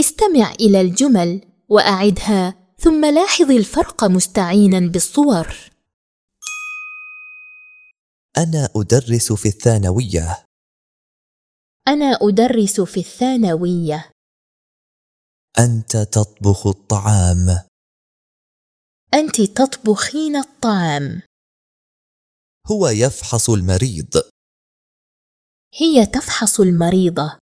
استمع إلى الجمل وأعدها ثم لاحظ الفرق مستعينا بالصور. أنا أدرس في الثانوية. أنا أدرس في الثانوية. أنت تطبخ الطعام. أنت تطبخين الطعام. هو يفحص المريض. هي تفحص المريضة.